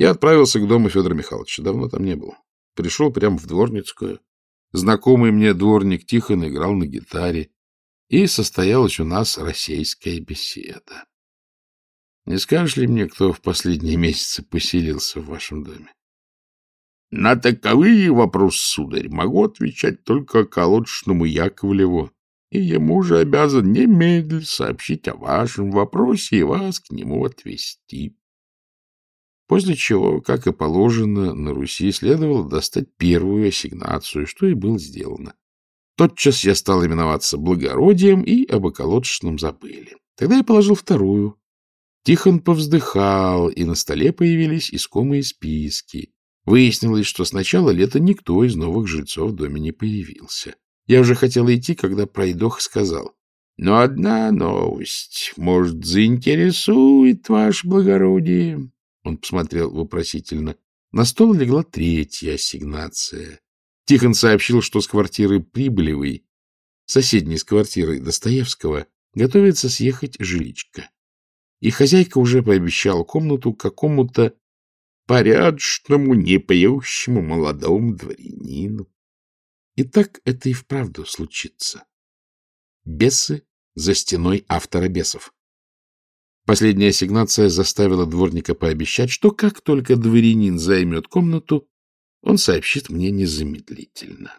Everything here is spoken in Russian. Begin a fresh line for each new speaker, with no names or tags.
Я отправился к дому Федора Михайловича. Давно там не был. Пришел прямо в дворницкую. Знакомый мне дворник Тихон играл на гитаре. И состоялась у нас российская беседа. Не скажешь ли мне, кто в последние месяцы поселился в вашем доме? — На таковые вопросы, сударь, могу отвечать только колодочному Яковлеву, и ему же обязан немедленно сообщить о вашем вопросе и вас к нему отвезти. После чего, как и положено, на Руси следовало достать первую ассигнацию, что и было сделано. Тотчас я стал именоваться благородием, и об околоточном забыли. Тогда я положил вторую. Тихон повздыхал, и на столе появились искомые списки. Выяснилось, что с начала лета никто из новых жильцов в доме не появился. Я уже хотел идти, когда пройдох сказал. — Но одна новость, может, заинтересует ваше благородие. Он посмотрел вопросительно. На стол легла третья ассигнация. Тихон сообщил, что с квартиры Прибылевой, соседней с квартирой Достоевского, готовится съехать жиличка. И хозяйка уже пообещала комнату какому-то порядочному, непьющему молодому дворянину. И так это и вправду случится. Бесы за стеной автора бесов. Последняя ассигнация заставила дворника пообещать, что как только дворянин займет комнату, он сообщит мне незамедлительно.